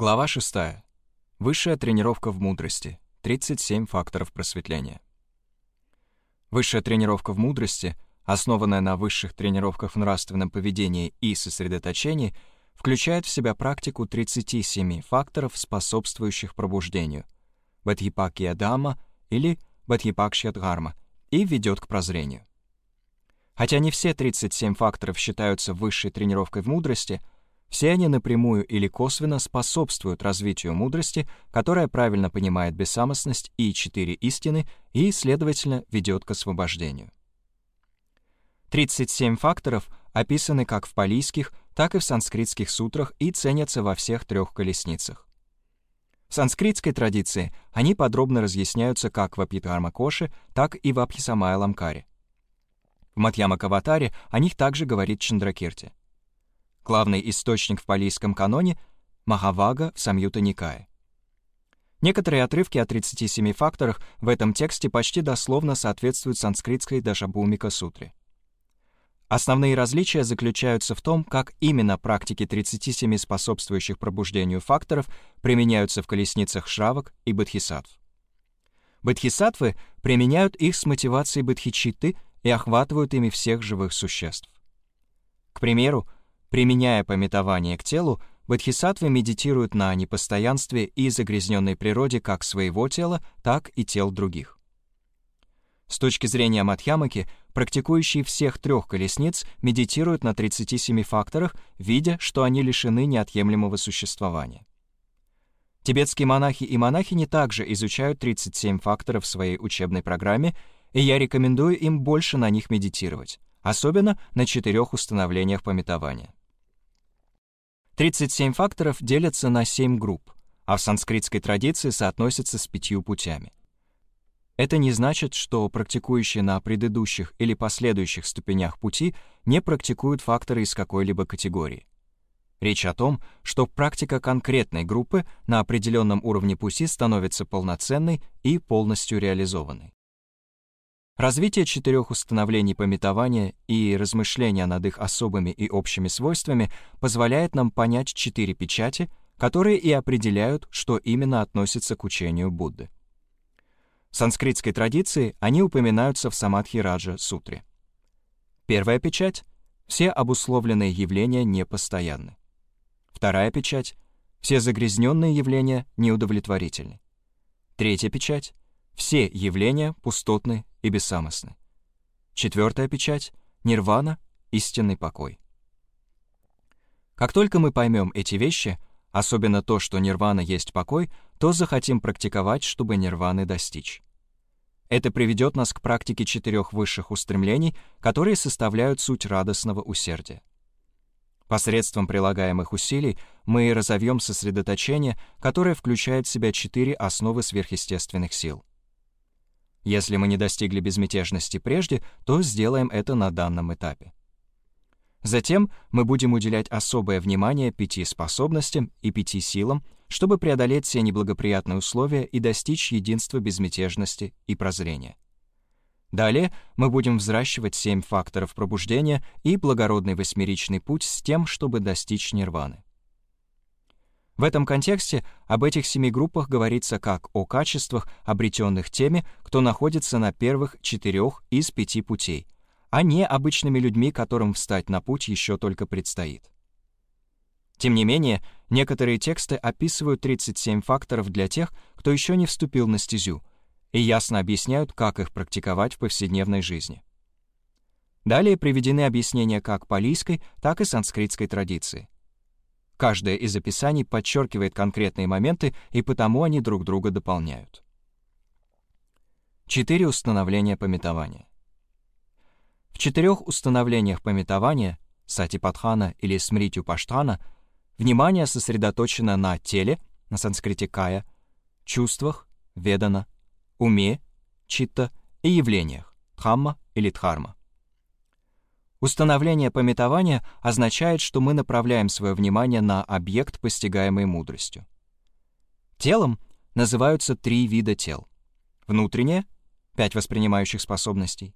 Глава 6. Высшая тренировка в мудрости. 37 факторов просветления. Высшая тренировка в мудрости, основанная на высших тренировках в нравственном поведении и сосредоточении, включает в себя практику 37 факторов, способствующих пробуждению, Бадхипакия Дама или Бадхипакшья Дхарма, и ведет к прозрению. Хотя не все 37 факторов считаются высшей тренировкой в мудрости — все они напрямую или косвенно способствуют развитию мудрости, которая правильно понимает бессамостность и четыре истины и, следовательно, ведет к освобождению. 37 факторов описаны как в палийских, так и в санскритских сутрах и ценятся во всех трех колесницах. В санскритской традиции они подробно разъясняются как в Апитхармакоше, так и в Абхисамая Ламкаре. В Матьямакаватаре о них также говорит Чандракирти. Главный источник в палийском каноне — Махавага в Самьюта Никае. Некоторые отрывки о 37 факторах в этом тексте почти дословно соответствуют санскритской Дашабумика сутре. Основные различия заключаются в том, как именно практики 37 способствующих пробуждению факторов применяются в колесницах Шравок и Бодхисаттв. Бодхисаттвы применяют их с мотивацией бодхичитты и охватывают ими всех живых существ. К примеру, Применяя пометование к телу, бодхисаттвы медитируют на непостоянстве и загрязненной природе как своего тела, так и тел других. С точки зрения Мадхьямаки, практикующие всех трех колесниц медитируют на 37 факторах, видя, что они лишены неотъемлемого существования. Тибетские монахи и монахини также изучают 37 факторов в своей учебной программе, и я рекомендую им больше на них медитировать, особенно на четырех установлениях пометования. 37 факторов делятся на 7 групп, а в санскритской традиции соотносятся с пятью путями. Это не значит, что практикующие на предыдущих или последующих ступенях пути не практикуют факторы из какой-либо категории. Речь о том, что практика конкретной группы на определенном уровне пути становится полноценной и полностью реализованной. Развитие четырех установлений пометования и размышления над их особыми и общими свойствами позволяет нам понять четыре печати, которые и определяют, что именно относится к учению Будды. В санскритской традиции они упоминаются в Самадхираджа сутре. Первая печать — все обусловленные явления непостоянны. Вторая печать — все загрязненные явления неудовлетворительны. Третья печать — все явления пустотны и бессамостны. Четвертая печать — нирвана, истинный покой. Как только мы поймем эти вещи, особенно то, что нирвана есть покой, то захотим практиковать, чтобы нирваны достичь. Это приведет нас к практике четырех высших устремлений, которые составляют суть радостного усердия. Посредством прилагаемых усилий мы разовьем сосредоточение, которое включает в себя четыре основы сверхъестественных сил. Если мы не достигли безмятежности прежде, то сделаем это на данном этапе. Затем мы будем уделять особое внимание пяти способностям и пяти силам, чтобы преодолеть все неблагоприятные условия и достичь единства безмятежности и прозрения. Далее мы будем взращивать семь факторов пробуждения и благородный восьмеричный путь с тем, чтобы достичь нирваны. В этом контексте об этих семи группах говорится как о качествах, обретенных теми, кто находится на первых четырех из пяти путей, а не обычными людьми, которым встать на путь еще только предстоит. Тем не менее, некоторые тексты описывают 37 факторов для тех, кто еще не вступил на стезю, и ясно объясняют, как их практиковать в повседневной жизни. Далее приведены объяснения как палийской, так и санскритской традиции. Каждое из описаний подчеркивает конкретные моменты, и потому они друг друга дополняют. Четыре установления пометования. В четырех установлениях пометования Сатипатхана или Смритю Паштхана внимание сосредоточено на теле, на санскрите кая, чувствах, ведана, уме, читта и явлениях, дхамма или дхарма. Установление пометования означает, что мы направляем свое внимание на объект, постигаемый мудростью. Телом называются три вида тел. Внутреннее — пять воспринимающих способностей,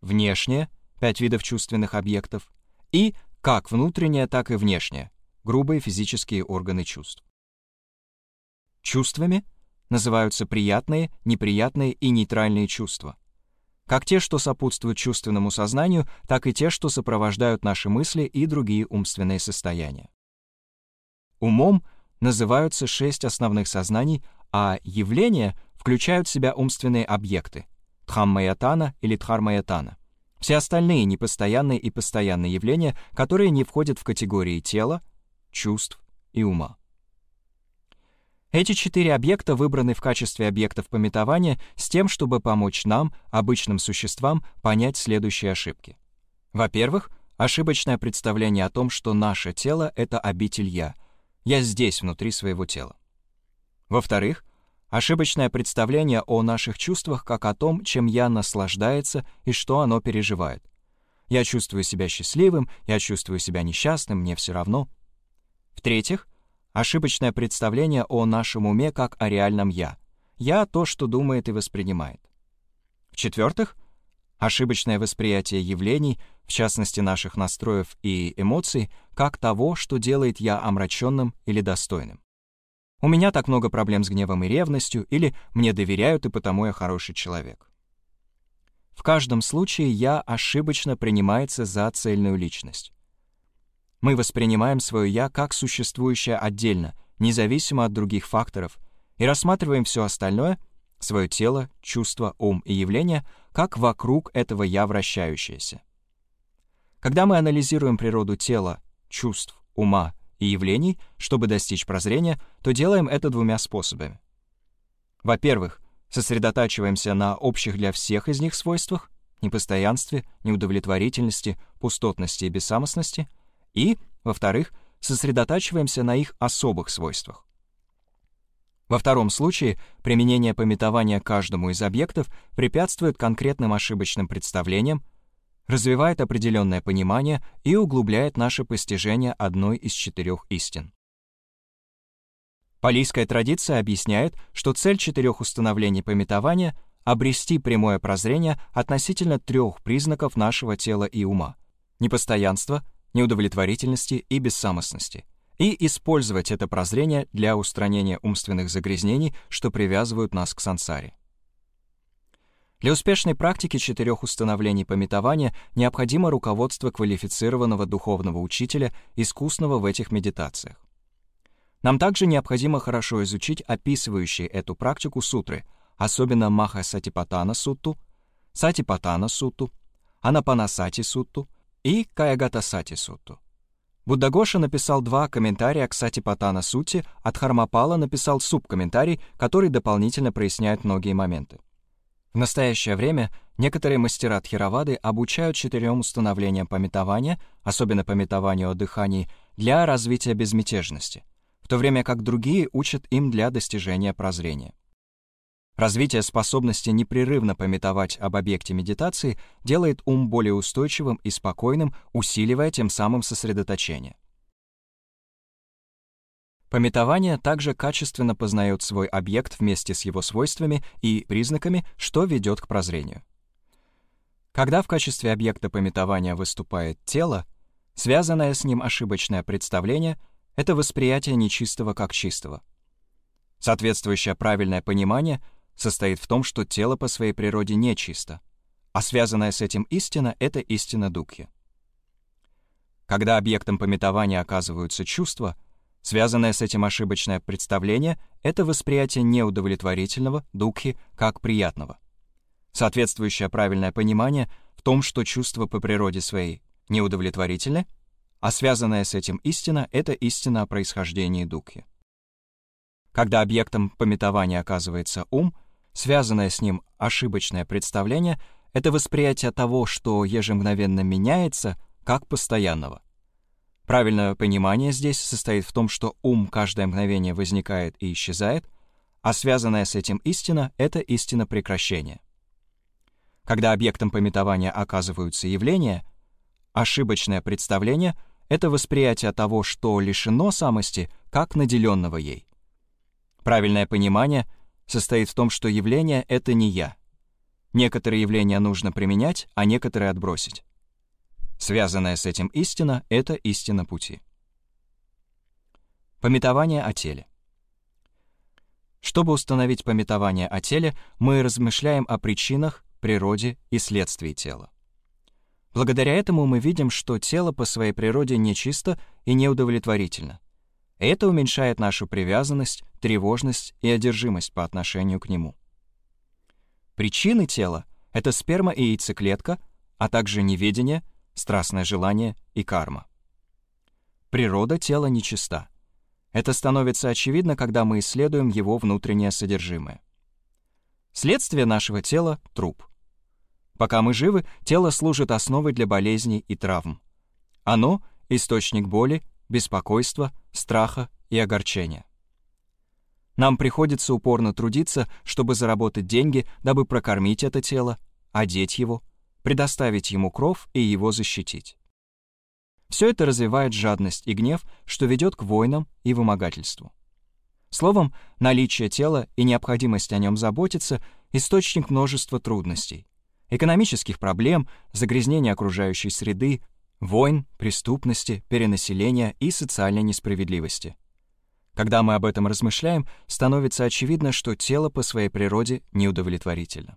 внешнее — пять видов чувственных объектов и как внутреннее, так и внешнее — грубые физические органы чувств. Чувствами называются приятные, неприятные и нейтральные чувства. Как те, что сопутствуют чувственному сознанию, так и те, что сопровождают наши мысли и другие умственные состояния. Умом называются шесть основных сознаний, а явления включают в себя умственные объекты — Дхаммаятана или Дхармаятана. Все остальные непостоянные и постоянные явления, которые не входят в категории тела, чувств и ума. Эти четыре объекта выбраны в качестве объектов пометования с тем, чтобы помочь нам, обычным существам, понять следующие ошибки. Во-первых, ошибочное представление о том, что наше тело — это обитель «я», я здесь, внутри своего тела. Во-вторых, ошибочное представление о наших чувствах как о том, чем я наслаждается и что оно переживает. Я чувствую себя счастливым, я чувствую себя несчастным, мне все равно. В-третьих, ошибочное представление о нашем уме как о реальном «я». «Я» — то, что думает и воспринимает. В-четвертых, ошибочное восприятие явлений, в частности наших настроев и эмоций, как того, что делает я омраченным или достойным. У меня так много проблем с гневом и ревностью, или мне доверяют, и потому я хороший человек. В каждом случае я ошибочно принимается за цельную личность. Мы воспринимаем свое «я» как существующее отдельно, независимо от других факторов, и рассматриваем все остальное — свое тело, чувства, ум и явления как вокруг этого «я» вращающееся. Когда мы анализируем природу тела, чувств, ума и явлений, чтобы достичь прозрения, то делаем это двумя способами. Во-первых, сосредотачиваемся на общих для всех из них свойствах, непостоянстве, неудовлетворительности, пустотности и бессамостности, и, во-вторых, сосредотачиваемся на их особых свойствах. Во втором случае применение пометования каждому из объектов препятствует конкретным ошибочным представлениям, развивает определенное понимание и углубляет наше постижение одной из четырех истин. Палийская традиция объясняет, что цель четырех установлений пометования — обрести прямое прозрение относительно трех признаков нашего тела и ума — непостоянства, неудовлетворительности и бессамостности — и использовать это прозрение для устранения умственных загрязнений, что привязывают нас к сансаре. Для успешной практики четырех установлений пометования необходимо руководство квалифицированного духовного учителя, искусного в этих медитациях. Нам также необходимо хорошо изучить описывающие эту практику сутры, особенно Маха Сатипатана сутту, Сатипатана сутту, Анапанасати сутту и Каягатасати сутту. Буддагоша написал два комментария к Сатипатана Сути, а Дхармапала написал субкомментарий, который дополнительно проясняет многие моменты. В настоящее время некоторые мастера Тхировады обучают четырем установлениям пометования, особенно пометованию о дыхании, для развития безмятежности, в то время как другие учат им для достижения прозрения. Развитие способности непрерывно пометовать об объекте медитации делает ум более устойчивым и спокойным, усиливая тем самым сосредоточение. Пометование также качественно познает свой объект вместе с его свойствами и признаками, что ведет к прозрению. Когда в качестве объекта пометования выступает тело, связанное с ним ошибочное представление — это восприятие нечистого как чистого. Соответствующее правильное понимание — состоит в том, что тело по своей природе нечисто, а связанная с этим истина — это истина Дукхи. Когда объектом пометования оказываются чувства, связанное с этим ошибочное представление — это восприятие неудовлетворительного, Дукхи, как приятного. Соответствующее правильное понимание в том, что чувства по природе своей неудовлетворительны, а связанная с этим истина — это истина о происхождении Дукхи. Когда объектом пометования оказывается ум — Связанное с ним ошибочное представление — это восприятие того, что ежемгновенно меняется, как постоянного. Правильное понимание здесь состоит в том, что ум каждое мгновение возникает и исчезает, а связанная с этим истина — это истина прекращения. Когда объектом пометования оказываются явления, ошибочное представление — это восприятие того, что лишено самости, как наделенного ей. Правильное понимание состоит в том, что явление — это не я. Некоторые явления нужно применять, а некоторые отбросить. Связанная с этим истина — это истина пути. Пометование о теле. Чтобы установить пометование о теле, мы размышляем о причинах, природе и следствии тела. Благодаря этому мы видим, что тело по своей природе нечисто и неудовлетворительно. Это уменьшает нашу привязанность, тревожность и одержимость по отношению к нему. Причины тела — это сперма и яйцеклетка, а также неведение, страстное желание и карма. Природа тела нечиста. Это становится очевидно, когда мы исследуем его внутреннее содержимое. Следствие нашего тела — труп. Пока мы живы, тело служит основой для болезней и травм. Оно — источник боли, беспокойства, страха и огорчения. Нам приходится упорно трудиться, чтобы заработать деньги, дабы прокормить это тело, одеть его, предоставить ему кров и его защитить. Все это развивает жадность и гнев, что ведет к войнам и вымогательству. Словом, наличие тела и необходимость о нем заботиться — источник множества трудностей, экономических проблем, загрязнения окружающей среды, войн, преступности, перенаселения и социальной несправедливости. Когда мы об этом размышляем, становится очевидно, что тело по своей природе неудовлетворительно.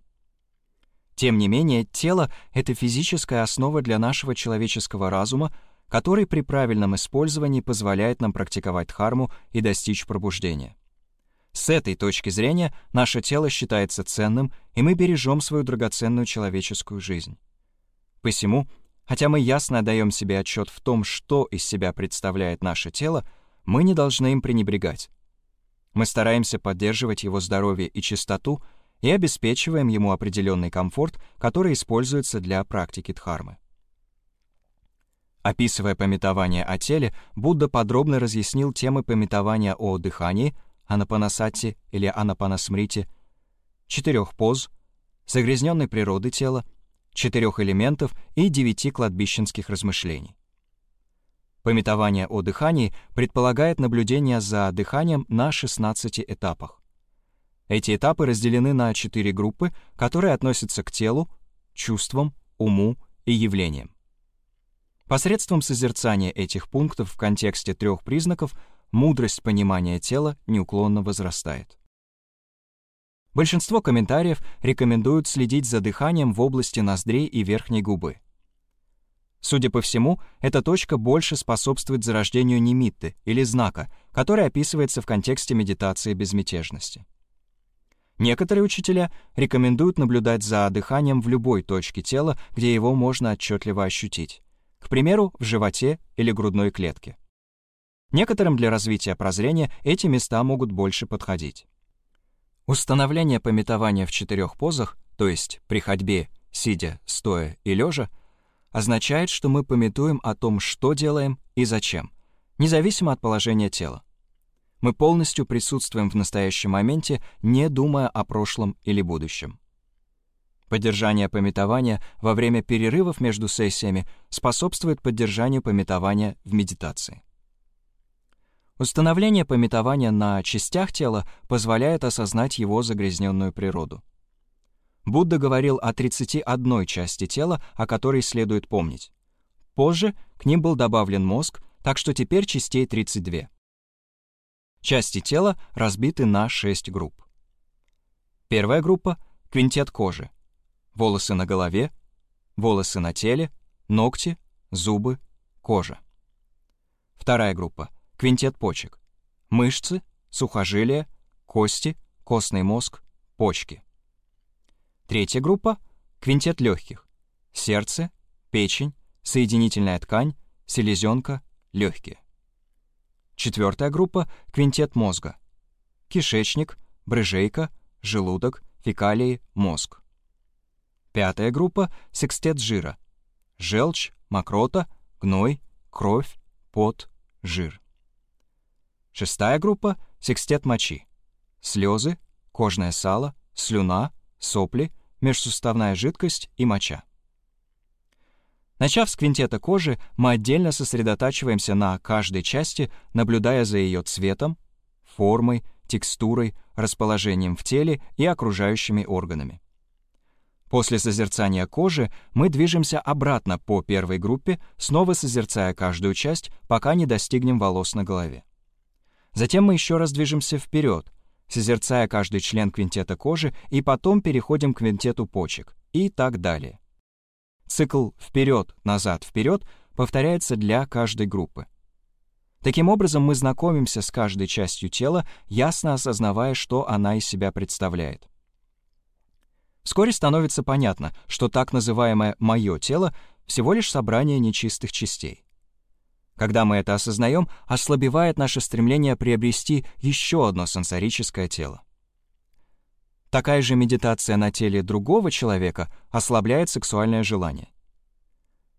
Тем не менее, тело — это физическая основа для нашего человеческого разума, который при правильном использовании позволяет нам практиковать дхарму и достичь пробуждения. С этой точки зрения наше тело считается ценным, и мы бережем свою драгоценную человеческую жизнь. Посему, хотя мы ясно отдаем себе отчет в том, что из себя представляет наше тело, мы не должны им пренебрегать. Мы стараемся поддерживать его здоровье и чистоту и обеспечиваем ему определенный комфорт, который используется для практики дхармы. Описывая пометование о теле, Будда подробно разъяснил темы пометования о дыхании — анапанасати или анапанасмрити, четырех поз, загрязненной природы тела, четырех элементов и девяти кладбищенских размышлений. Пометование о дыхании предполагает наблюдение за дыханием на 16 этапах. Эти этапы разделены на четыре группы, которые относятся к телу, чувствам, уму и явлениям. Посредством созерцания этих пунктов в контексте трех признаков мудрость понимания тела неуклонно возрастает. Большинство комментариев рекомендуют следить за дыханием в области ноздрей и верхней губы. Судя по всему, эта точка больше способствует зарождению немитты или знака, который описывается в контексте медитации безмятежности. Некоторые учителя рекомендуют наблюдать за дыханием в любой точке тела, где его можно отчетливо ощутить, к примеру, в животе или грудной клетке. Некоторым для развития прозрения эти места могут больше подходить. Установление пометования в четырех позах, то есть при ходьбе, сидя, стоя и лежа, означает, что мы пометуем о том, что делаем и зачем, независимо от положения тела. Мы полностью присутствуем в настоящем моменте, не думая о прошлом или будущем. Поддержание пометования во время перерывов между сессиями способствует поддержанию пометования в медитации. Установление пометования на частях тела позволяет осознать его загрязненную природу. Будда говорил о 31 части тела, о которой следует помнить. Позже к ним был добавлен мозг, так что теперь частей 32. Части тела разбиты на 6 групп. Первая группа — квинтет кожи. Волосы на голове, волосы на теле, ногти, зубы, кожа. Вторая группа — квинтет почек, мышцы, сухожилия, кости, костный мозг, почки. Третья группа — квинтет легких, сердце, печень, соединительная ткань, селезенка, легкие. Четвертая группа — квинтет мозга, кишечник, брыжейка, желудок, фекалии, мозг. Пятая группа — секстет жира, желчь, мокрота, гной, кровь, пот, жир. Шестая группа — секстет мочи. Слезы, кожное сало, слюна, сопли, межсуставная жидкость и моча. Начав с квинтета кожи, мы отдельно сосредотачиваемся на каждой части, наблюдая за ее цветом, формой, текстурой, расположением в теле и окружающими органами. После созерцания кожи мы движемся обратно по первой группе, снова созерцая каждую часть, пока не достигнем волос на голове. Затем мы еще раз движемся вперед, созерцая каждый член квинтета кожи, и потом переходим к квинтету почек, и так далее. Цикл «вперед, назад, вперед» повторяется для каждой группы. Таким образом, мы знакомимся с каждой частью тела, ясно осознавая, что она из себя представляет. Вскоре становится понятно, что так называемое «моё тело» всего лишь собрание нечистых частей. Когда мы это осознаем, ослабевает наше стремление приобрести еще одно сенсорическое тело. Такая же медитация на теле другого человека ослабляет сексуальное желание.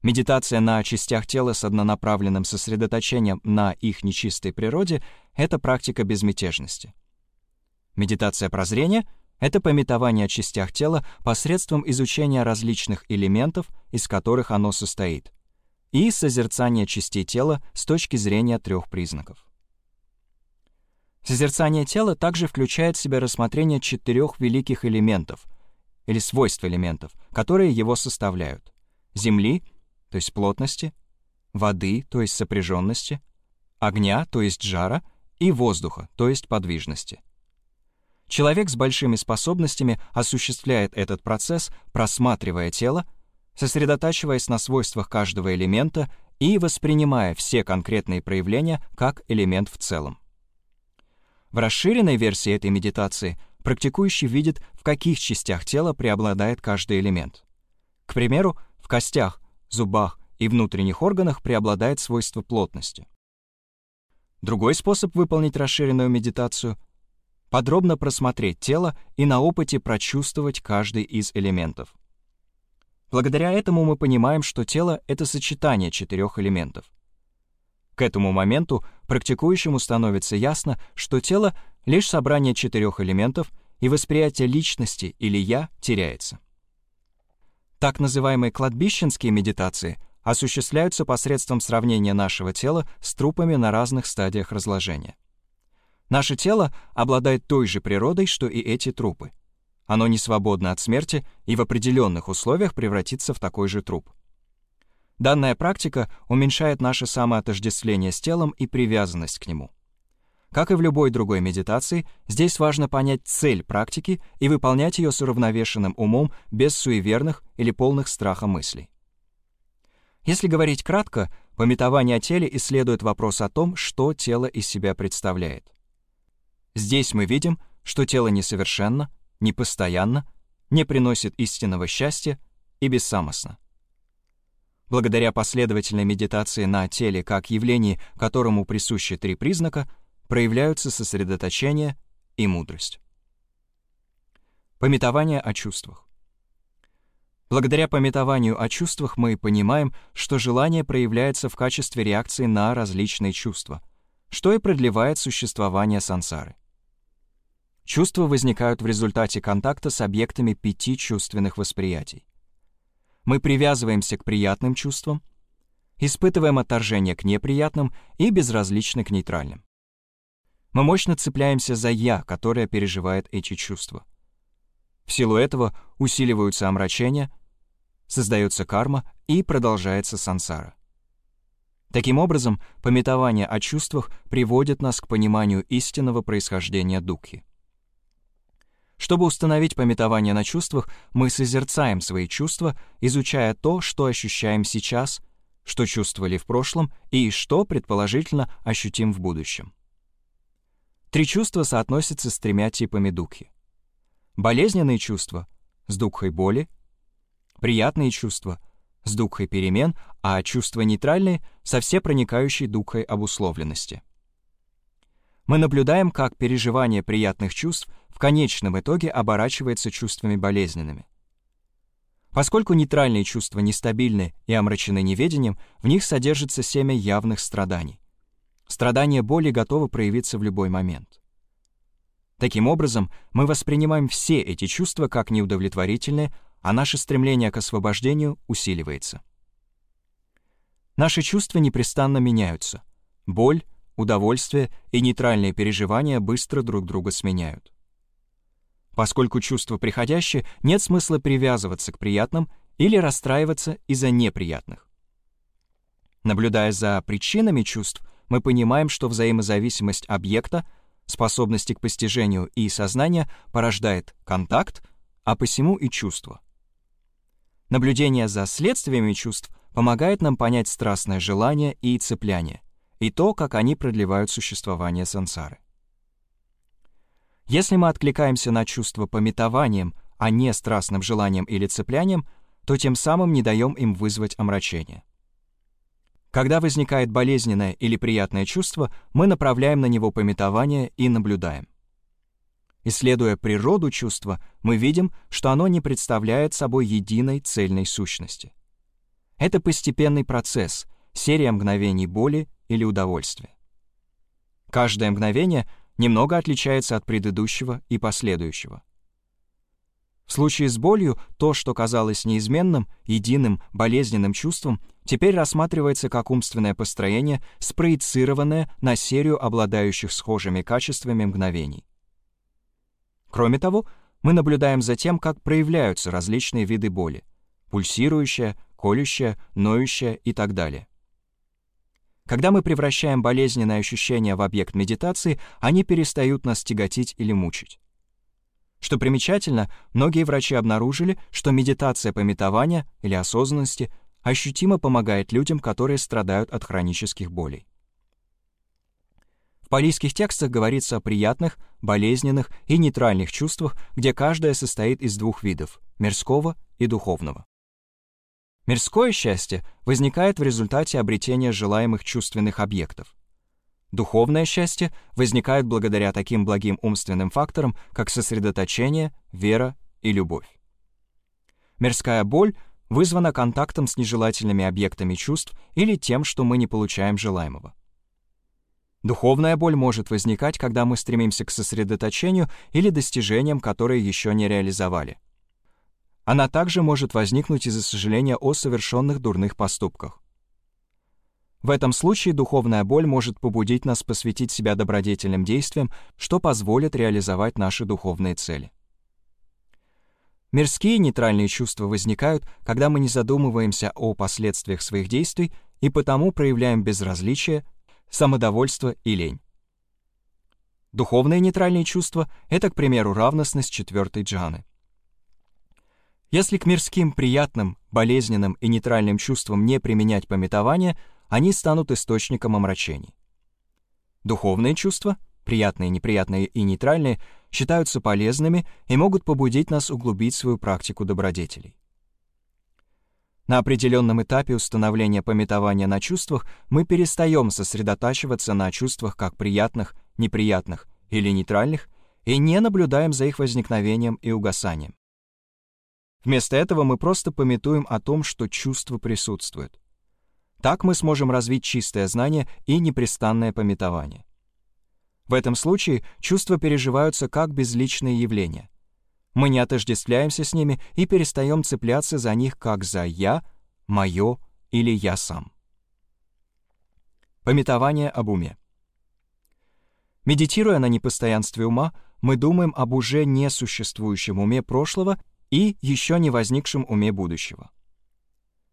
Медитация на частях тела с однонаправленным сосредоточением на их нечистой природе — это практика безмятежности. Медитация прозрения — это пометование о частях тела посредством изучения различных элементов, из которых оно состоит, и созерцание частей тела с точки зрения трех признаков. Созерцание тела также включает в себя рассмотрение четырех великих элементов или свойств элементов, которые его составляют — Земли — то есть плотности, воды, то есть сопряженности, огня, то есть жара, и воздуха, то есть подвижности. Человек с большими способностями осуществляет этот процесс, просматривая тело, сосредотачиваясь на свойствах каждого элемента и воспринимая все конкретные проявления как элемент в целом. В расширенной версии этой медитации практикующий видит, в каких частях тела преобладает каждый элемент. К примеру, в костях зубах и внутренних органах преобладает свойство плотности. Другой способ выполнить расширенную медитацию — подробно просмотреть тело и на опыте прочувствовать каждый из элементов. Благодаря этому мы понимаем, что тело — это сочетание четырех элементов. К этому моменту практикующему становится ясно, что тело — лишь собрание четырех элементов, и восприятие личности или «я» теряется. Так называемые кладбищенские медитации осуществляются посредством сравнения нашего тела с трупами на разных стадиях разложения. Наше тело обладает той же природой, что и эти трупы. Оно не свободно от смерти и в определенных условиях превратится в такой же труп. Данная практика уменьшает наше самоотождествление с телом и привязанность к нему. Как и в любой другой медитации, здесь важно понять цель практики и выполнять ее с уравновешенным умом, без суеверных или полных страха мыслей. Если говорить кратко, пометование о теле исследует вопрос о том, что тело из себя представляет. Здесь мы видим, что тело несовершенно, непостоянно, не приносит истинного счастья и бессамостно. Благодаря последовательной медитации на теле как явлении, которому присущи три признака — проявляются сосредоточение и мудрость. Пометование о чувствах. Благодаря пометованию о чувствах мы понимаем, что желание проявляется в качестве реакции на различные чувства, что и продлевает существование сансары. Чувства возникают в результате контакта с объектами пяти чувственных восприятий. Мы привязываемся к приятным чувствам, испытываем отторжение к неприятным и безразличны к нейтральным. Мы мощно цепляемся за «я», которое переживает эти чувства. В силу этого усиливаются омрачения, создается карма и продолжается сансара. Таким образом, пометование о чувствах приводит нас к пониманию истинного происхождения духи. Чтобы установить пометование на чувствах, мы созерцаем свои чувства, изучая то, что ощущаем сейчас, что чувствовали в прошлом и что, предположительно, ощутим в будущем. Три чувства соотносятся с тремя типами духи. Болезненные чувства — с духой боли, приятные чувства — с духой перемен, а чувства нейтральные — со всепроникающей духой обусловленности. Мы наблюдаем, как переживание приятных чувств в конечном итоге оборачивается чувствами болезненными. Поскольку нейтральные чувства нестабильны и омрачены неведением, в них содержится семя явных страданий. Страдание боли готово проявиться в любой момент. Таким образом, мы воспринимаем все эти чувства как неудовлетворительные, а наше стремление к освобождению усиливается. Наши чувства непрестанно меняются. Боль, удовольствие и нейтральные переживания быстро друг друга сменяют. Поскольку чувства приходящие, нет смысла привязываться к приятным или расстраиваться из-за неприятных. Наблюдая за причинами чувств, мы понимаем, что взаимозависимость объекта, способности к постижению и сознание порождает контакт, а посему и чувство. Наблюдение за следствиями чувств помогает нам понять страстное желание и цепляние, и то, как они продлевают существование сансары. Если мы откликаемся на чувство пометованием, а не страстным желанием или цеплянием, то тем самым не даем им вызвать омрачение. Когда возникает болезненное или приятное чувство, мы направляем на него пометование и наблюдаем. Исследуя природу чувства, мы видим, что оно не представляет собой единой цельной сущности. Это постепенный процесс, серия мгновений боли или удовольствия. Каждое мгновение немного отличается от предыдущего и последующего. В случае с болью то, что казалось неизменным, единым, болезненным чувством, теперь рассматривается как умственное построение, спроецированное на серию обладающих схожими качествами мгновений. Кроме того, мы наблюдаем за тем, как проявляются различные виды боли — пульсирующая, колющая, ноющая и так далее. Когда мы превращаем болезненные ощущения в объект медитации, они перестают нас тяготить или мучить. Что примечательно, многие врачи обнаружили, что медитация пометования или осознанности ощутимо помогает людям, которые страдают от хронических болей. В палийских текстах говорится о приятных, болезненных и нейтральных чувствах, где каждое состоит из двух видов — мирского и духовного. Мирское счастье возникает в результате обретения желаемых чувственных объектов. Духовное счастье возникает благодаря таким благим умственным факторам, как сосредоточение, вера и любовь. Мирская боль вызвана контактом с нежелательными объектами чувств или тем, что мы не получаем желаемого. Духовная боль может возникать, когда мы стремимся к сосредоточению или достижениям, которые еще не реализовали. Она также может возникнуть из-за сожаления о совершенных дурных поступках. В этом случае духовная боль может побудить нас посвятить себя добродетельным действиям, что позволит реализовать наши духовные цели. Мирские нейтральные чувства возникают, когда мы не задумываемся о последствиях своих действий и потому проявляем безразличие, самодовольство и лень. Духовные нейтральные чувства — это, к примеру, равностность четвертой джаны. Если к мирским приятным, болезненным и нейтральным чувствам не применять пометование — они станут источником омрачений. Духовные чувства, приятные, неприятные и нейтральные, считаются полезными и могут побудить нас углубить свою практику добродетелей. На определенном этапе установления пометования на чувствах мы перестаем сосредотачиваться на чувствах как приятных, неприятных или нейтральных и не наблюдаем за их возникновением и угасанием. Вместо этого мы просто пометуем о том, что чувства присутствуют. Так мы сможем развить чистое знание и непрестанное пометование. В этом случае чувства переживаются как безличные явления. Мы не отождествляемся с ними и перестаем цепляться за них как за «я», «моё» или «я сам». Пометование об уме. Медитируя на непостоянстве ума, мы думаем об уже несуществующем уме прошлого и еще не возникшем уме будущего.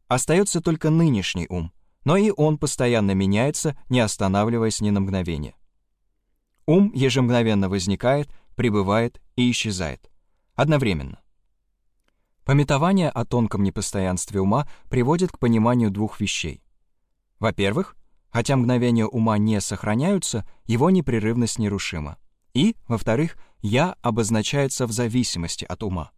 Остается только нынешний ум, но и он постоянно меняется, не останавливаясь ни на мгновение. Ум ежемгновенно возникает, пребывает и исчезает. Одновременно. Пометование о тонком непостоянстве ума приводит к пониманию двух вещей. Во-первых, хотя мгновения ума не сохраняются, его непрерывность нерушима. И, во-вторых, «я» обозначается в зависимости от ума.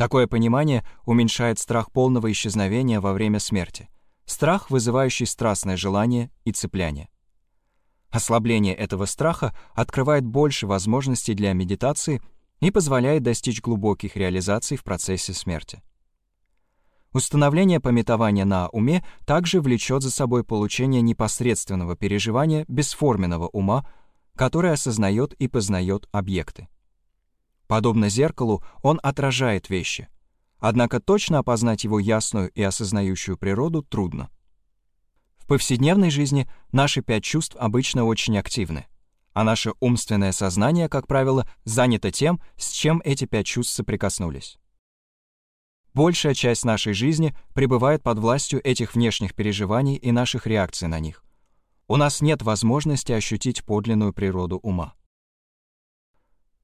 Такое понимание уменьшает страх полного исчезновения во время смерти — страх, вызывающий страстное желание и цепляние. Ослабление этого страха открывает больше возможностей для медитации и позволяет достичь глубоких реализаций в процессе смерти. Установление пометования на уме также влечет за собой получение непосредственного переживания бесформенного ума, который осознает и познает объекты. Подобно зеркалу, он отражает вещи — Однако точно опознать его ясную и осознающую природу трудно. В повседневной жизни наши пять чувств обычно очень активны, а наше умственное сознание, как правило, занято тем, с чем эти пять чувств соприкоснулись. Большая часть нашей жизни пребывает под властью этих внешних переживаний и наших реакций на них. У нас нет возможности ощутить подлинную природу ума.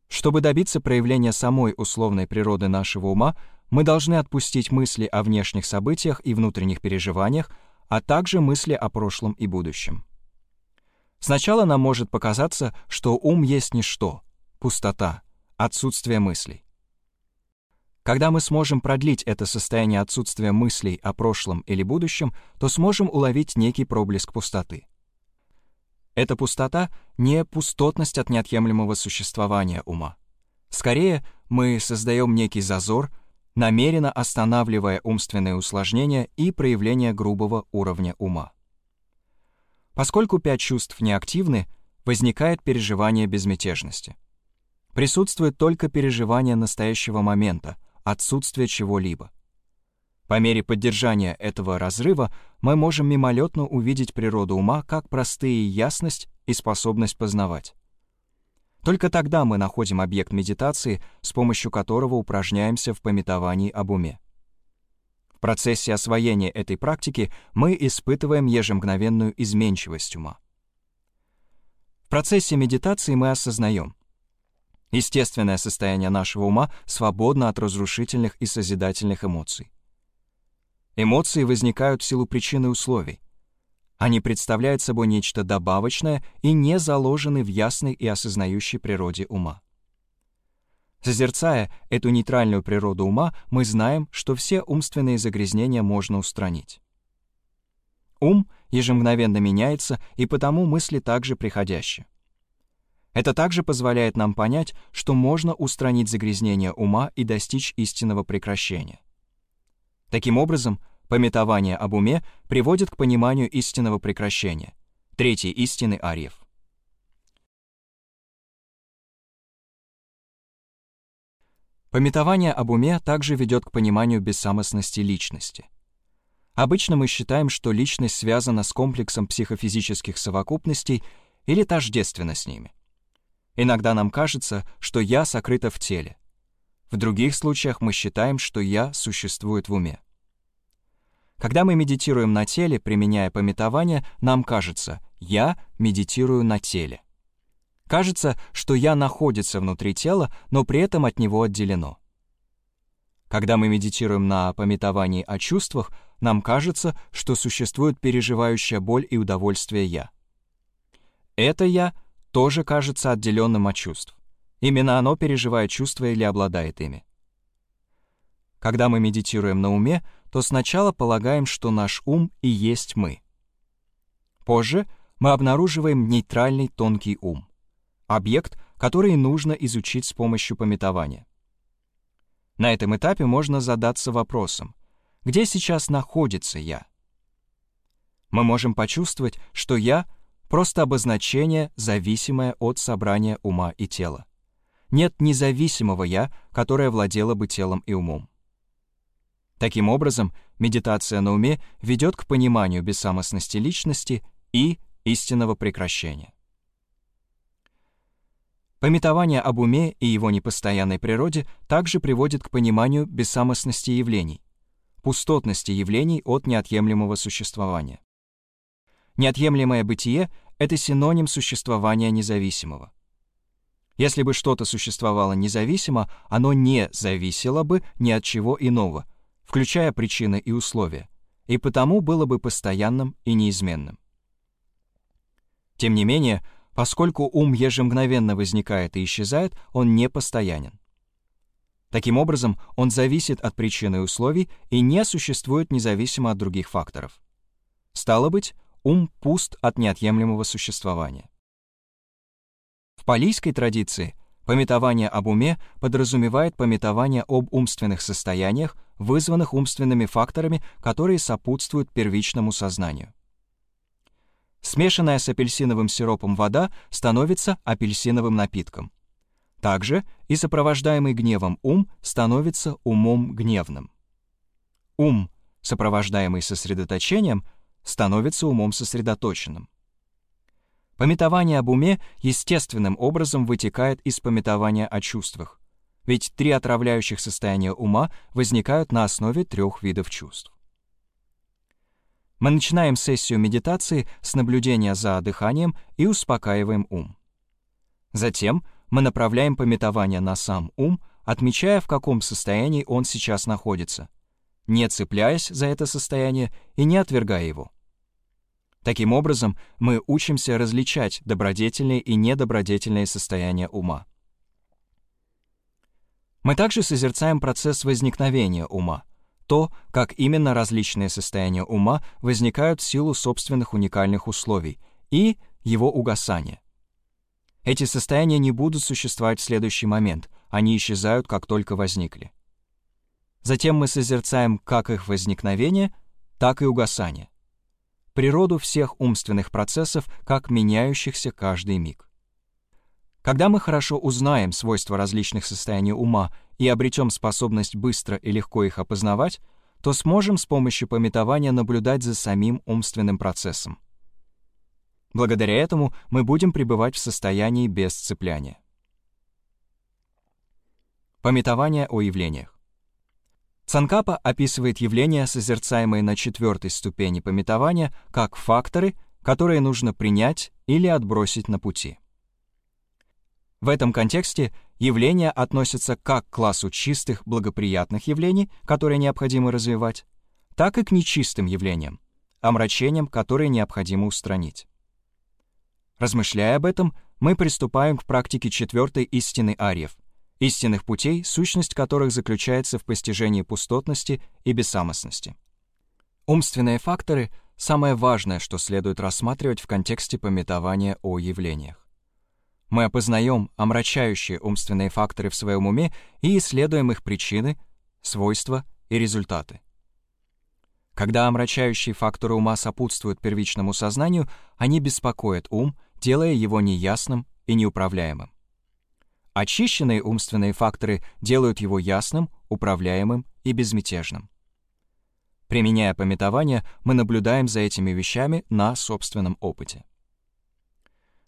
Чтобы добиться проявления самой условной природы нашего ума, мы должны отпустить мысли о внешних событиях и внутренних переживаниях, а также мысли о прошлом и будущем. Сначала нам может показаться, что ум есть ничто, пустота, отсутствие мыслей. Когда мы сможем продлить это состояние отсутствия мыслей о прошлом или будущем, то сможем уловить некий проблеск пустоты. Эта пустота — не пустотность от неотъемлемого существования ума. Скорее, мы создаем некий зазор, намеренно останавливая умственные усложнения и проявление грубого уровня ума. Поскольку пять чувств неактивны, возникает переживание безмятежности. Присутствует только переживание настоящего момента, отсутствие чего-либо. По мере поддержания этого разрыва мы можем мимолетно увидеть природу ума как простые ясность и способность познавать. Только тогда мы находим объект медитации, с помощью которого упражняемся в пометовании об уме. В процессе освоения этой практики мы испытываем ежемгновенную изменчивость ума. В процессе медитации мы осознаем, естественное состояние нашего ума свободно от разрушительных и созидательных эмоций. Эмоции возникают в силу причины условий, они представляют собой нечто добавочное и не заложены в ясной и осознающей природе ума. Созерцая эту нейтральную природу ума, мы знаем, что все умственные загрязнения можно устранить. Ум ежемгновенно меняется, и потому мысли также приходящие. Это также позволяет нам понять, что можно устранить загрязнение ума и достичь истинного прекращения. Таким образом, Пометование об уме приводит к пониманию истинного прекращения, третьей истины Арьев. Пометование об уме также ведет к пониманию бессамостности личности. Обычно мы считаем, что личность связана с комплексом психофизических совокупностей или тождественна с ними. Иногда нам кажется, что «я» сокрыто в теле. В других случаях мы считаем, что «я» существует в уме. Когда мы медитируем на теле, применяя пометование, нам кажется «я медитирую на теле». Кажется, что «я» находится внутри тела, но при этом от него отделено. Когда мы медитируем на пометовании о чувствах, нам кажется, что существует переживающая боль и удовольствие «я». Это «я» тоже кажется отделенным от чувств. Именно оно переживает чувства или обладает ими. Когда мы медитируем на уме, то сначала полагаем, что наш ум и есть мы. Позже мы обнаруживаем нейтральный тонкий ум, объект, который нужно изучить с помощью пометования. На этом этапе можно задаться вопросом, где сейчас находится «я»? Мы можем почувствовать, что «я» — просто обозначение, зависимое от собрания ума и тела. Нет независимого «я», которое владело бы телом и умом. Таким образом, медитация на уме ведет к пониманию бессамостности личности и истинного прекращения. Пометование об уме и его непостоянной природе также приводит к пониманию бессамостности явлений, пустотности явлений от неотъемлемого существования. Неотъемлемое бытие — это синоним существования независимого. Если бы что-то существовало независимо, оно не зависело бы ни от чего иного — включая причины и условия, и потому было бы постоянным и неизменным. Тем не менее, поскольку ум ежемгновенно возникает и исчезает, он не постоянен. Таким образом, он зависит от причин и условий и не существует независимо от других факторов. Стало быть, ум пуст от неотъемлемого существования. Палийской традиции пометование об уме подразумевает пометование об умственных состояниях, вызванных умственными факторами, которые сопутствуют первичному сознанию. Смешанная с апельсиновым сиропом вода становится апельсиновым напитком. Также и сопровождаемый гневом ум становится умом гневным. Ум, сопровождаемый сосредоточением, становится умом сосредоточенным. Пометование об уме естественным образом вытекает из пометования о чувствах, ведь три отравляющих состояния ума возникают на основе трех видов чувств. Мы начинаем сессию медитации с наблюдения за дыханием и успокаиваем ум. Затем мы направляем пометование на сам ум, отмечая, в каком состоянии он сейчас находится, не цепляясь за это состояние и не отвергая его. Таким образом, мы учимся различать добродетельные и недобродетельные состояния ума. Мы также созерцаем процесс возникновения ума, то, как именно различные состояния ума возникают в силу собственных уникальных условий и его угасания. Эти состояния не будут существовать в следующий момент, они исчезают, как только возникли. Затем мы созерцаем как их возникновение, так и угасание. Природу всех умственных процессов, как меняющихся каждый миг. Когда мы хорошо узнаем свойства различных состояний ума и обретем способность быстро и легко их опознавать, то сможем с помощью пометования наблюдать за самим умственным процессом. Благодаря этому мы будем пребывать в состоянии без цепляния. Пометование о явлениях. Цанкапа описывает явления, созерцаемые на четвертой ступени пометования, как факторы, которые нужно принять или отбросить на пути. В этом контексте явления относятся как к классу чистых, благоприятных явлений, которые необходимо развивать, так и к нечистым явлениям, омрачениям, которые необходимо устранить. Размышляя об этом, мы приступаем к практике четвертой истины ариев, истинных путей, сущность которых заключается в постижении пустотности и бессамостности. Умственные факторы — самое важное, что следует рассматривать в контексте пометования о явлениях. Мы опознаем омрачающие умственные факторы в своем уме и исследуем их причины, свойства и результаты. Когда омрачающие факторы ума сопутствуют первичному сознанию, они беспокоят ум, делая его неясным и неуправляемым. Очищенные умственные факторы делают его ясным, управляемым и безмятежным. Применяя пометование, мы наблюдаем за этими вещами на собственном опыте.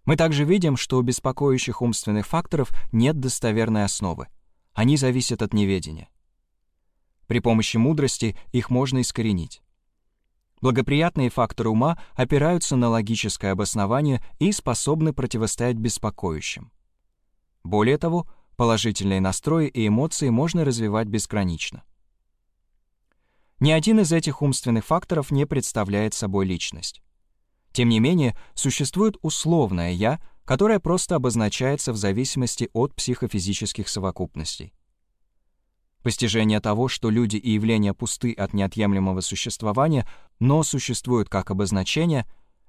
Мы также видим, что у беспокоящих умственных факторов нет достоверной основы. Они зависят от неведения. При помощи мудрости их можно искоренить. Благоприятные факторы ума опираются на логическое обоснование и способны противостоять беспокоящим. Более того, положительные настрои и эмоции можно развивать безгранично. Ни один из этих умственных факторов не представляет собой личность. Тем не менее, существует условное «я», которое просто обозначается в зависимости от психофизических совокупностей. Постижение того, что люди и явления пусты от неотъемлемого существования, но существуют как обозначение,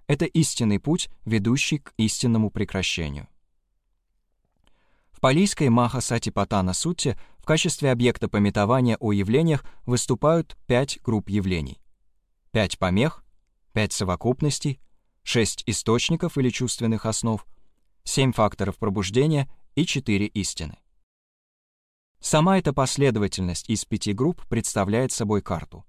это истинный путь, ведущий к истинному прекращению. Палийской Маха Сатипатана Сутте в качестве объекта пометования о явлениях выступают пять групп явлений. Пять помех, пять совокупностей, шесть источников или чувственных основ, семь факторов пробуждения и четыре истины. Сама эта последовательность из пяти групп представляет собой карту.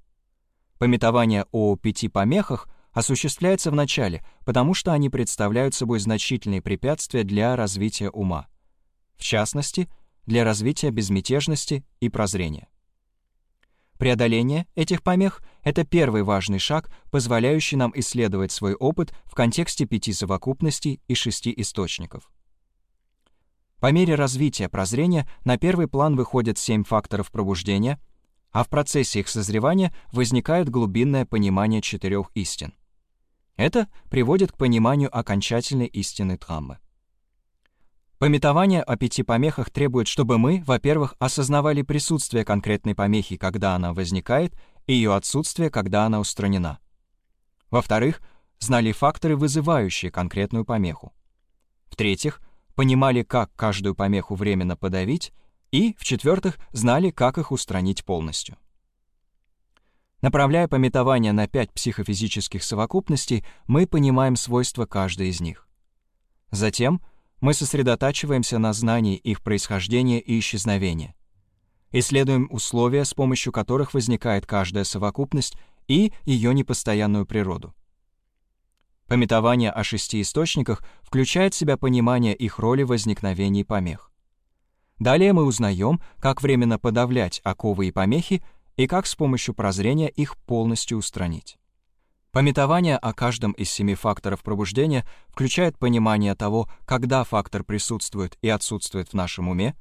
Пометование о пяти помехах осуществляется в начале, потому что они представляют собой значительные препятствия для развития ума, в частности, для развития безмятежности и прозрения. Преодоление этих помех — это первый важный шаг, позволяющий нам исследовать свой опыт в контексте пяти совокупностей и шести источников. По мере развития прозрения на первый план выходят семь факторов пробуждения, а в процессе их созревания возникает глубинное понимание четырех истин. Это приводит к пониманию окончательной истины Дхаммы. Пометование о пяти помехах требует, чтобы мы, во-первых, осознавали присутствие конкретной помехи, когда она возникает, и ее отсутствие, когда она устранена. Во-вторых, знали факторы, вызывающие конкретную помеху. В-третьих, понимали, как каждую помеху временно подавить, и, в-четвертых, знали, как их устранить полностью. Направляя пометование на пять психофизических совокупностей, мы понимаем свойства каждой из них. Затем мы сосредотачиваемся на знании их происхождения и исчезновения. Исследуем условия, с помощью которых возникает каждая совокупность и ее непостоянную природу. Пометование о шести источниках включает в себя понимание их роли в возникновении помех. Далее мы узнаем, как временно подавлять оковы и помехи и как с помощью прозрения их полностью устранить. Пометование о каждом из семи факторов пробуждения включает понимание того, когда фактор присутствует и отсутствует в нашем уме,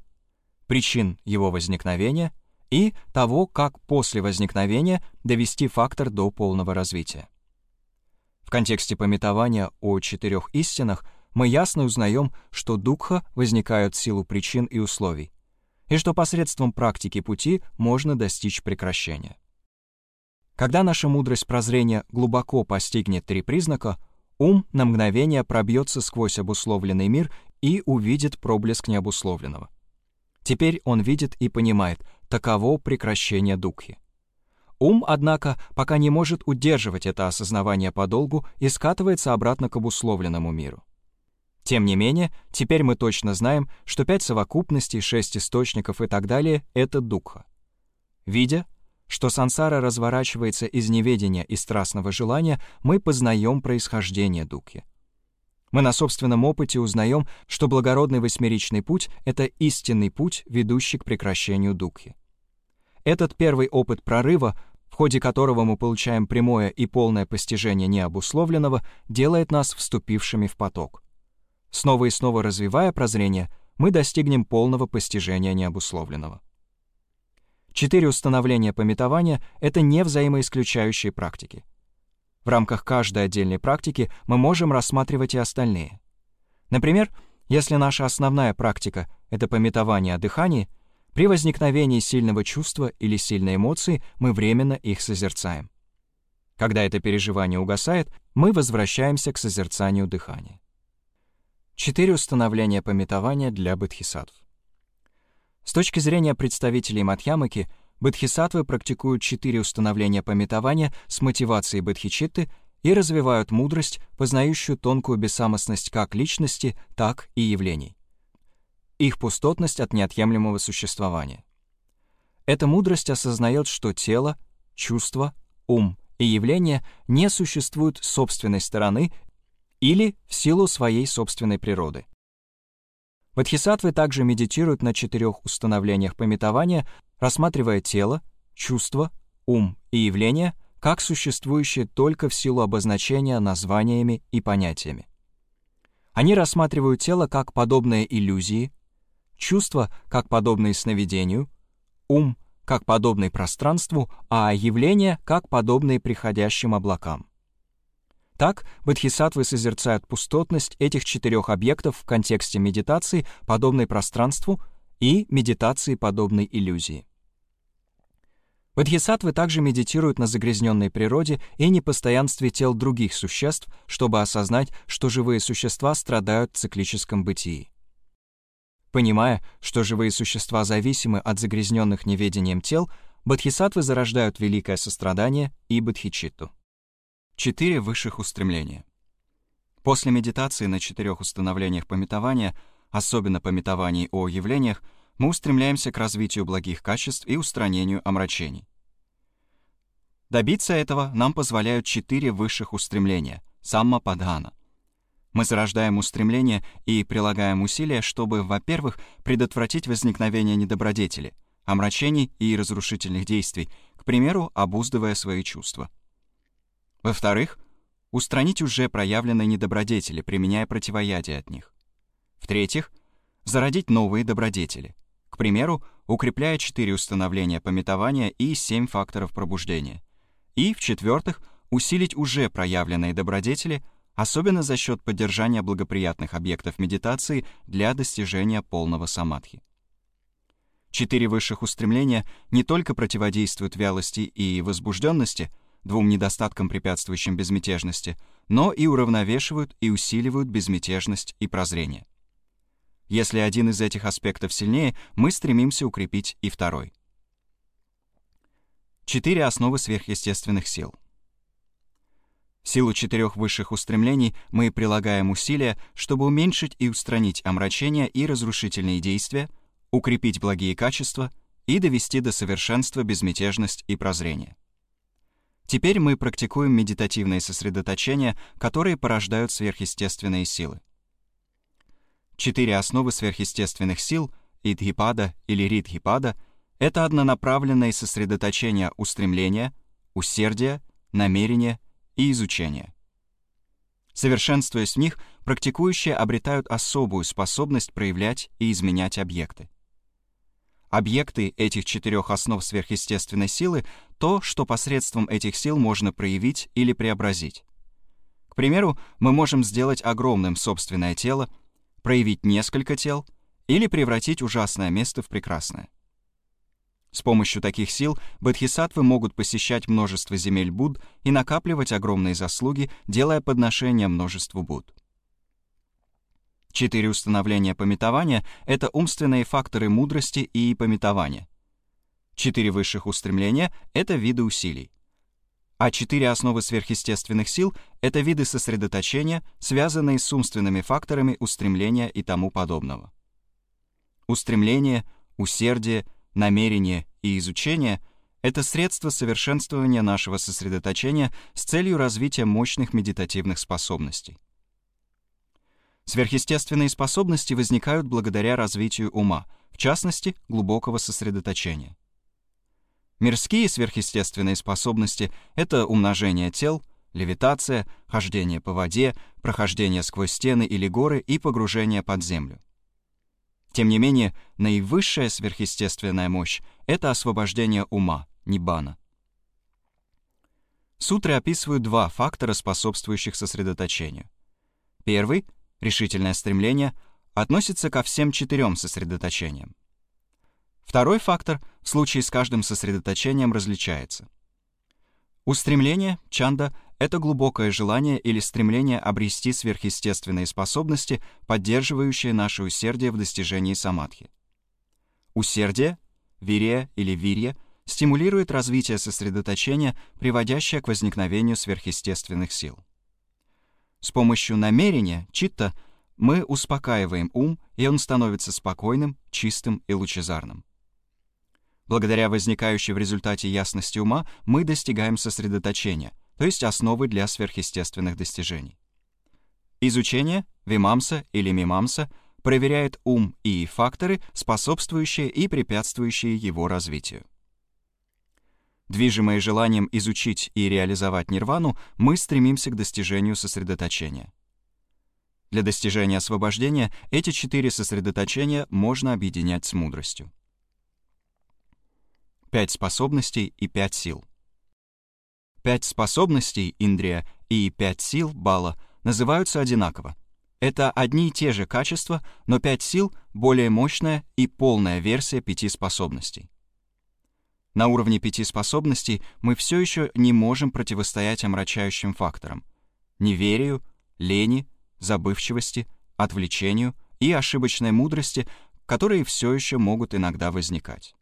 причин его возникновения и того, как после возникновения довести фактор до полного развития. В контексте пометования о четырех истинах мы ясно узнаем, что дукха возникают в силу причин и условий, и что посредством практики пути можно достичь прекращения. Когда наша мудрость прозрения глубоко постигнет три признака, ум на мгновение пробьется сквозь обусловленный мир и увидит проблеск необусловленного. Теперь он видит и понимает, таково прекращение духи. Ум, однако, пока не может удерживать это осознавание подолгу и скатывается обратно к обусловленному миру. Тем не менее, теперь мы точно знаем, что пять совокупностей, шесть источников и так далее — это дукха. Видя, что сансара разворачивается из неведения и страстного желания, мы познаем происхождение духи. Мы на собственном опыте узнаем, что благородный восьмеричный путь — это истинный путь, ведущий к прекращению духи. Этот первый опыт прорыва, в ходе которого мы получаем прямое и полное постижение необусловленного, делает нас вступившими в поток. Снова и снова развивая прозрение, мы достигнем полного постижения необусловленного. Четыре установления пометования — это не взаимоисключающие практики. В рамках каждой отдельной практики мы можем рассматривать и остальные. Например, если наша основная практика — это пометование о дыхании, при возникновении сильного чувства или сильной эмоции мы временно их созерцаем. Когда это переживание угасает, мы возвращаемся к созерцанию дыхания. Четыре установления пометования для бодхисаттв. С точки зрения представителей Мадхьямаки, бодхисаттвы практикуют четыре установления пометования с мотивацией бодхичитты и развивают мудрость, познающую тонкую бессамостность как личности, так и явлений. Их пустотность от неотъемлемого существования. Эта мудрость осознает, что тело, чувство, ум и явления не существуют с собственной стороны или в силу своей собственной природы. Бодхисаттвы также медитируют на четырех установлениях пометования, рассматривая тело, чувства, ум и явления как существующие только в силу обозначения названиями и понятиями. Они рассматривают тело как подобное иллюзии, чувства как подобные сновидению, ум как подобный пространству, а явления как подобные приходящим облакам. Так, бодхисаттвы созерцают пустотность этих четырех объектов в контексте медитации, подобной пространству, и медитации, подобной иллюзии. Бодхисаттвы также медитируют на загрязненной природе и непостоянстве тел других существ, чтобы осознать, что живые существа страдают в циклическом бытии. Понимая, что живые существа зависимы от загрязненных неведением тел, бодхисаттвы зарождают великое сострадание и бодхичитту. Четыре высших устремления. После медитации на четырех установлениях пометования, особенно пометований о явлениях, мы устремляемся к развитию благих качеств и устранению омрачений. Добиться этого нам позволяют четыре высших устремления — саммападхана. Мы зарождаем устремления и прилагаем усилия, чтобы, во-первых, предотвратить возникновение недобродетели, омрачений и разрушительных действий, к примеру, обуздывая свои чувства — во-вторых, устранить уже проявленные недобродетели, применяя противоядие от них. В-третьих, зародить новые добродетели. К примеру, укрепляя четыре установления пометования и семь факторов пробуждения. И, в-четвертых, усилить уже проявленные добродетели, особенно за счет поддержания благоприятных объектов медитации для достижения полного самадхи. Четыре высших устремления не только противодействуют вялости и возбужденности, двум недостаткам, препятствующим безмятежности, но и уравновешивают и усиливают безмятежность и прозрение. Если один из этих аспектов сильнее, мы стремимся укрепить и второй. Четыре основы сверхъестественных сил. Силу четырех высших устремлений мы прилагаем усилия, чтобы уменьшить и устранить омрачения и разрушительные действия, укрепить благие качества и довести до совершенства безмятежность и прозрение. Теперь мы практикуем медитативные сосредоточения, которые порождают сверхъестественные силы. Четыре основы сверхъестественных сил — идхипада или ридхипада — это однонаправленное сосредоточение устремления, усердия, намерения и изучение. Совершенствуясь в них, практикующие обретают особую способность проявлять и изменять объекты. Объекты этих четырех основ сверхъестественной силы — то, что посредством этих сил можно проявить или преобразить. К примеру, мы можем сделать огромным собственное тело, проявить несколько тел или превратить ужасное место в прекрасное. С помощью таких сил бодхисаттвы могут посещать множество земель Будд и накапливать огромные заслуги, делая подношения множеству Будд. Четыре установления пометования — это умственные факторы мудрости и пометования. Четыре высших устремления — это виды усилий. А четыре основы сверхъестественных сил — это виды сосредоточения, связанные с умственными факторами устремления и тому подобного. Устремление, усердие, намерение и изучение — это средства совершенствования нашего сосредоточения с целью развития мощных медитативных способностей. Сверхъестественные способности возникают благодаря развитию ума, в частности, глубокого сосредоточения. Мирские сверхъестественные способности — это умножение тел, левитация, хождение по воде, прохождение сквозь стены или горы и погружение под землю. Тем не менее, наивысшая сверхъестественная мощь — это освобождение ума, ниббана. Сутры описывают два фактора, способствующих сосредоточению. Первый — решительное стремление, относится ко всем четырем сосредоточениям. Второй фактор в случае с каждым сосредоточением различается. Устремление, чанда, это глубокое желание или стремление обрести сверхъестественные способности, поддерживающие наше усердие в достижении самадхи. Усердие, вирия или вирья, стимулирует развитие сосредоточения, приводящее к возникновению сверхъестественных сил. С помощью намерения, читта, мы успокаиваем ум, и он становится спокойным, чистым и лучезарным. Благодаря возникающей в результате ясности ума мы достигаем сосредоточения, то есть основы для сверхъестественных достижений. Изучение, вимамса или мимамса, проверяет ум и факторы, способствующие и препятствующие его развитию. Движимые желанием изучить и реализовать нирвану, мы стремимся к достижению сосредоточения. Для достижения освобождения эти четыре сосредоточения можно объединять с мудростью. Пять способностей и пять сил. Пять способностей Индрия и пять сил Бала называются одинаково. Это одни и те же качества, но пять сил — более мощная и полная версия пяти способностей. На уровне пяти способностей мы все еще не можем противостоять омрачающим факторам — неверию, лени, забывчивости, отвлечению и ошибочной мудрости, которые все еще могут иногда возникать.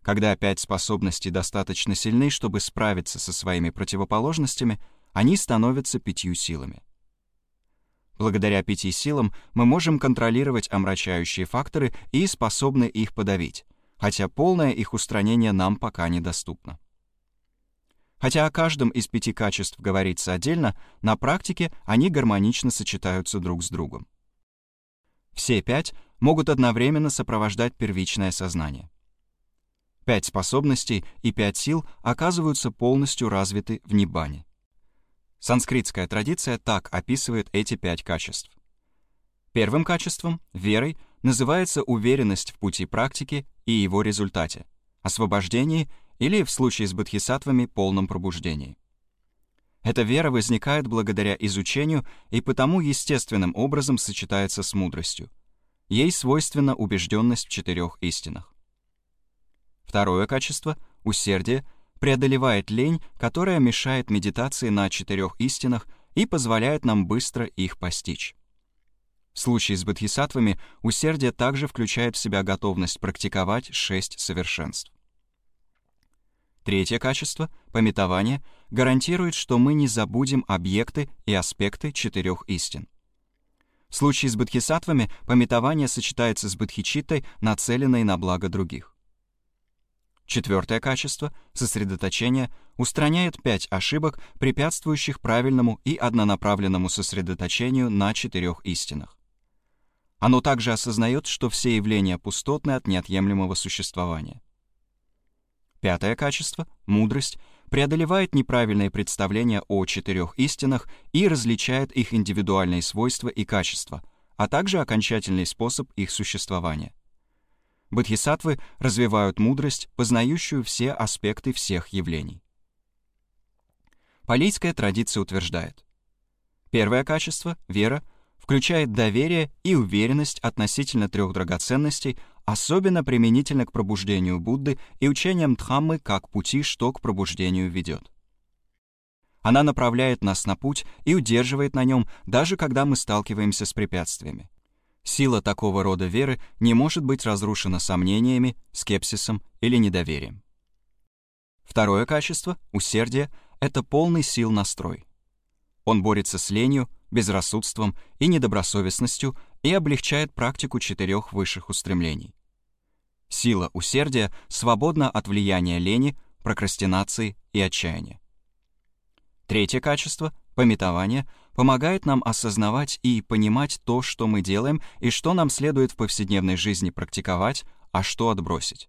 Когда пять способностей достаточно сильны, чтобы справиться со своими противоположностями, они становятся пятью силами. Благодаря пяти силам мы можем контролировать омрачающие факторы и способны их подавить, хотя полное их устранение нам пока недоступно. Хотя о каждом из пяти качеств говорится отдельно, на практике они гармонично сочетаются друг с другом. Все пять могут одновременно сопровождать первичное сознание. Пять способностей и пять сил оказываются полностью развиты в Ниббане. Санскритская традиция так описывает эти пять качеств. Первым качеством, верой, называется уверенность в пути практики и его результате, освобождении или, в случае с бодхисаттвами, полном пробуждении. Эта вера возникает благодаря изучению и потому естественным образом сочетается с мудростью. Ей свойственна убежденность в четырех истинах. Второе качество — усердие — преодолевает лень, которая мешает медитации на четырех истинах и позволяет нам быстро их постичь. В случае с бодхисаттвами усердие также включает в себя готовность практиковать шесть совершенств. Третье качество, пометование, гарантирует, что мы не забудем объекты и аспекты четырех истин. В случае с бодхисаттвами пометование сочетается с бодхичиттой, нацеленной на благо других. Четвертое качество, сосредоточение, устраняет пять ошибок, препятствующих правильному и однонаправленному сосредоточению на четырех истинах. Оно также осознает, что все явления пустотны от неотъемлемого существования. Пятое качество, мудрость, преодолевает неправильные представления о четырех истинах и различает их индивидуальные свойства и качества, а также окончательный способ их существования. Бодхисаттвы развивают мудрость, познающую все аспекты всех явлений. Палийская традиция утверждает. Первое качество, вера, включает доверие и уверенность относительно трех драгоценностей, особенно применительно к пробуждению Будды и учениям Дхаммы как пути, что к пробуждению ведет. Она направляет нас на путь и удерживает на нем, даже когда мы сталкиваемся с препятствиями. Сила такого рода веры не может быть разрушена сомнениями, скепсисом или недоверием. Второе качество, усердие, это полный сил настрой. Он борется с ленью, безрассудством и недобросовестностью и облегчает практику четырех высших устремлений. Сила усердия свободна от влияния лени, прокрастинации и отчаяния. Третье качество, пометование, помогает нам осознавать и понимать то, что мы делаем и что нам следует в повседневной жизни практиковать, а что отбросить.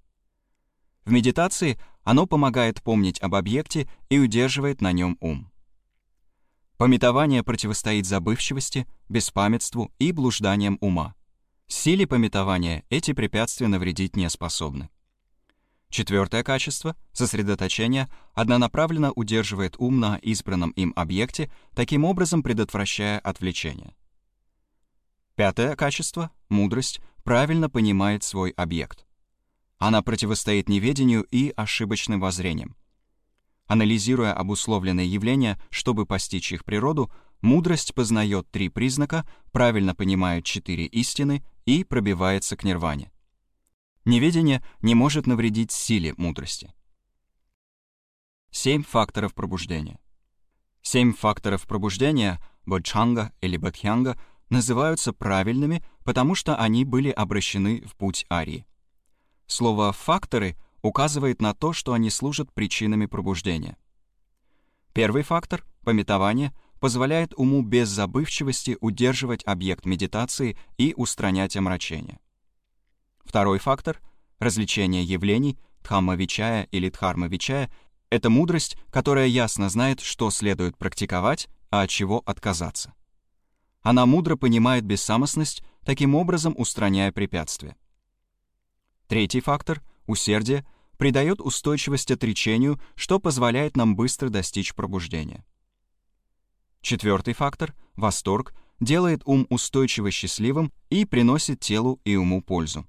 В медитации оно помогает помнить об объекте и удерживает на нем ум. Пометование противостоит забывчивости, беспамятству и блужданиям ума. Силе пометования эти препятствия навредить не способны. Четвертое качество — сосредоточение — однонаправленно удерживает ум на избранном им объекте, таким образом предотвращая отвлечение. Пятое качество — мудрость — правильно понимает свой объект. Она противостоит неведению и ошибочным воззрениям. Анализируя обусловленные явления, чтобы постичь их природу, мудрость познает три признака, правильно понимает четыре истины и пробивается к нирване. Неведение не может навредить силе мудрости. Семь факторов пробуждения. Семь факторов пробуждения, бодханга или бодхянга, называются правильными, потому что они были обращены в путь Арии. Слово «факторы» указывает на то, что они служат причинами пробуждения. Первый фактор, пометование, позволяет уму без забывчивости удерживать объект медитации и устранять омрачение. Второй фактор — развлечение явлений, дхамма-вичая или дхарма-вичая — это мудрость, которая ясно знает, что следует практиковать, а от чего отказаться. Она мудро понимает бессамостность, таким образом устраняя препятствия. Третий фактор — усердие — придает устойчивость отречению, что позволяет нам быстро достичь пробуждения. Четвертый фактор — восторг — делает ум устойчиво счастливым и приносит телу и уму пользу.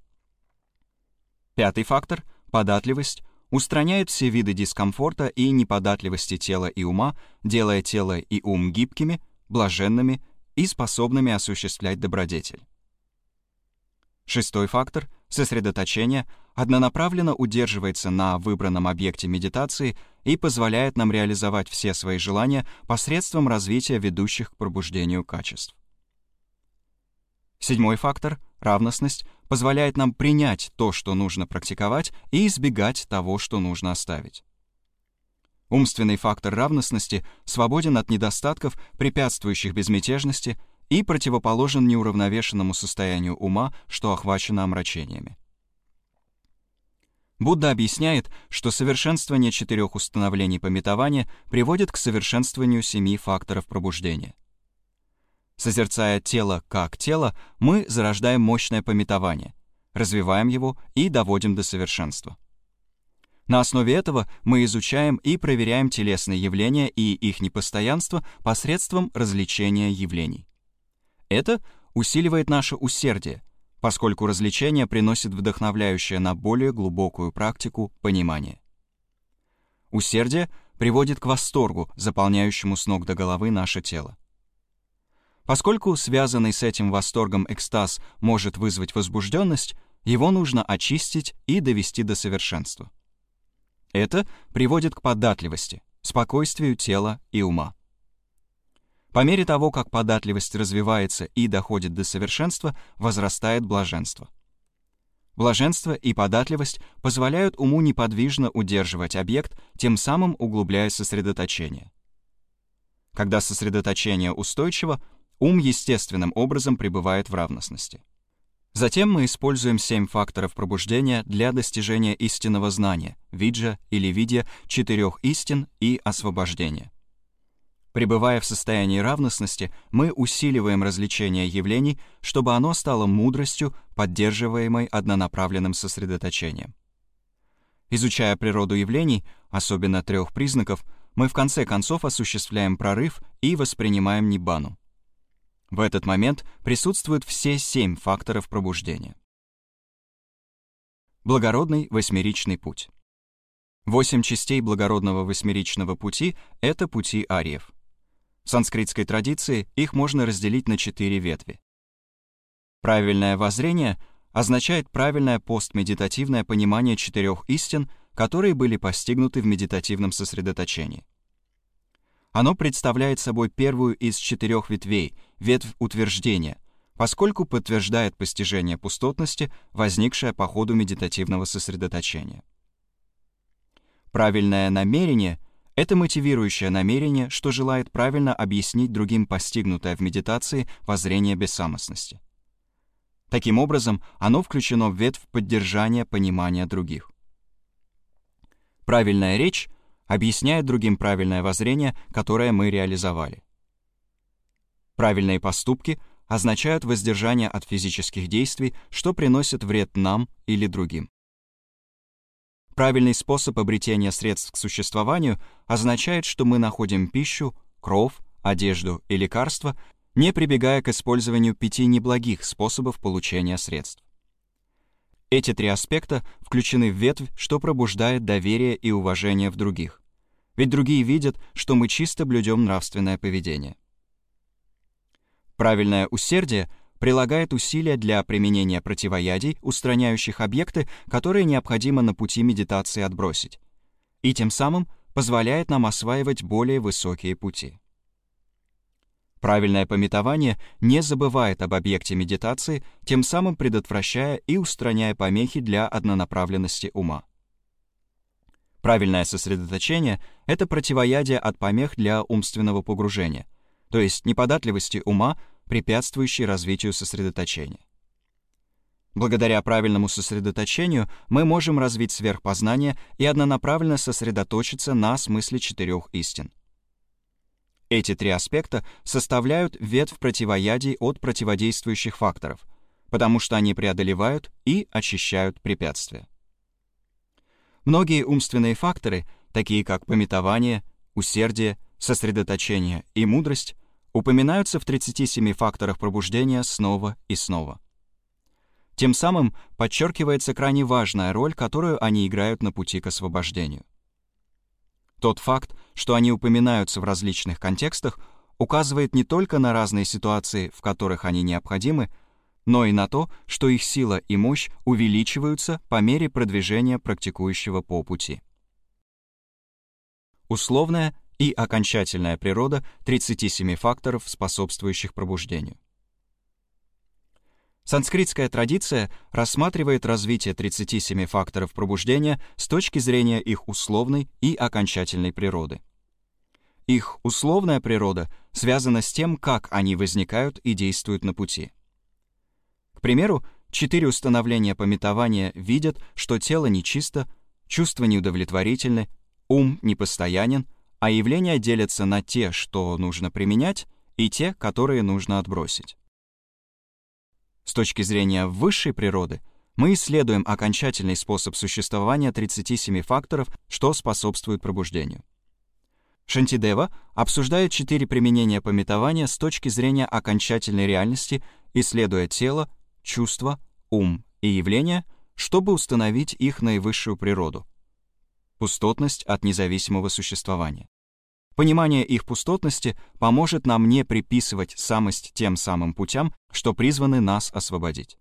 Пятый фактор — податливость — устраняет все виды дискомфорта и неподатливости тела и ума, делая тело и ум гибкими, блаженными и способными осуществлять добродетель. Шестой фактор — сосредоточение — однонаправленно удерживается на выбранном объекте медитации и позволяет нам реализовать все свои желания посредством развития ведущих к пробуждению качеств. Седьмой фактор — равностность — позволяет нам принять то, что нужно практиковать, и избегать того, что нужно оставить. Умственный фактор равностности свободен от недостатков, препятствующих безмятежности, и противоположен неуравновешенному состоянию ума, что охвачено омрачениями. Будда объясняет, что совершенствование четырех установлений пометования приводит к совершенствованию семи факторов пробуждения — Созерцая тело как тело, мы зарождаем мощное пометование, развиваем его и доводим до совершенства. На основе этого мы изучаем и проверяем телесные явления и их непостоянство посредством развлечения явлений. Это усиливает наше усердие, поскольку развлечение приносит вдохновляющее на более глубокую практику понимание. Усердие приводит к восторгу, заполняющему с ног до головы наше тело. Поскольку связанный с этим восторгом экстаз может вызвать возбужденность, его нужно очистить и довести до совершенства. Это приводит к податливости, спокойствию тела и ума. По мере того, как податливость развивается и доходит до совершенства, возрастает блаженство. Блаженство и податливость позволяют уму неподвижно удерживать объект, тем самым углубляя сосредоточение. Когда сосредоточение устойчиво, ум естественным образом пребывает в равностности. Затем мы используем семь факторов пробуждения для достижения истинного знания, виджа или видя четырех истин и освобождения. Пребывая в состоянии равностности, мы усиливаем развлечение явлений, чтобы оно стало мудростью, поддерживаемой однонаправленным сосредоточением. Изучая природу явлений, особенно трех признаков, мы в конце концов осуществляем прорыв и воспринимаем ниббану. В этот момент присутствуют все семь факторов пробуждения. Благородный восьмеричный путь. Восемь частей благородного восьмеричного пути — это пути ариев. В санскритской традиции их можно разделить на четыре ветви. Правильное воззрение означает правильное постмедитативное понимание четырех истин, которые были постигнуты в медитативном сосредоточении. Оно представляет собой первую из четырех ветвей, ветвь утверждения, поскольку подтверждает постижение пустотности, возникшее по ходу медитативного сосредоточения. Правильное намерение — это мотивирующее намерение, что желает правильно объяснить другим постигнутое в медитации воззрение бессамостности. Таким образом, оно включено в ветвь поддержания понимания других. Правильная речь объясняет другим правильное воззрение, которое мы реализовали. Правильные поступки означают воздержание от физических действий, что приносит вред нам или другим. Правильный способ обретения средств к существованию означает, что мы находим пищу, кров, одежду и лекарства, не прибегая к использованию пяти неблагих способов получения средств. Эти три аспекта включены в ветвь, что пробуждает доверие и уважение в других. Ведь другие видят, что мы чисто блюдем нравственное поведение. Правильное усердие прилагает усилия для применения противоядий, устраняющих объекты, которые необходимо на пути медитации отбросить, и тем самым позволяет нам осваивать более высокие пути. Правильное пометование не забывает об объекте медитации, тем самым предотвращая и устраняя помехи для однонаправленности ума. Правильное сосредоточение — это противоядие от помех для умственного погружения, то есть неподатливости ума, препятствующей развитию сосредоточения. Благодаря правильному сосредоточению мы можем развить сверхпознание и однонаправленно сосредоточиться на смысле четырех истин — эти три аспекта составляют ветвь противоядий от противодействующих факторов, потому что они преодолевают и очищают препятствия. Многие умственные факторы, такие как пометование, усердие, сосредоточение и мудрость, упоминаются в 37 факторах пробуждения снова и снова. Тем самым подчеркивается крайне важная роль, которую они играют на пути к освобождению. Тот факт, что они упоминаются в различных контекстах, указывает не только на разные ситуации, в которых они необходимы, но и на то, что их сила и мощь увеличиваются по мере продвижения практикующего по пути. Условная и окончательная природа 37 факторов, способствующих пробуждению. Санскритская традиция рассматривает развитие 37 факторов пробуждения с точки зрения их условной и окончательной природы. Их условная природа связана с тем, как они возникают и действуют на пути. К примеру, четыре установления пометования видят, что тело нечисто, чувства неудовлетворительны, ум непостоянен, а явления делятся на те, что нужно применять, и те, которые нужно отбросить. С точки зрения высшей природы, мы исследуем окончательный способ существования 37 факторов, что способствует пробуждению. Шантидева обсуждает четыре применения пометования с точки зрения окончательной реальности, исследуя тело, чувства, ум и явления, чтобы установить их наивысшую природу — пустотность от независимого существования. Понимание их пустотности поможет нам не приписывать самость тем самым путям, что призваны нас освободить.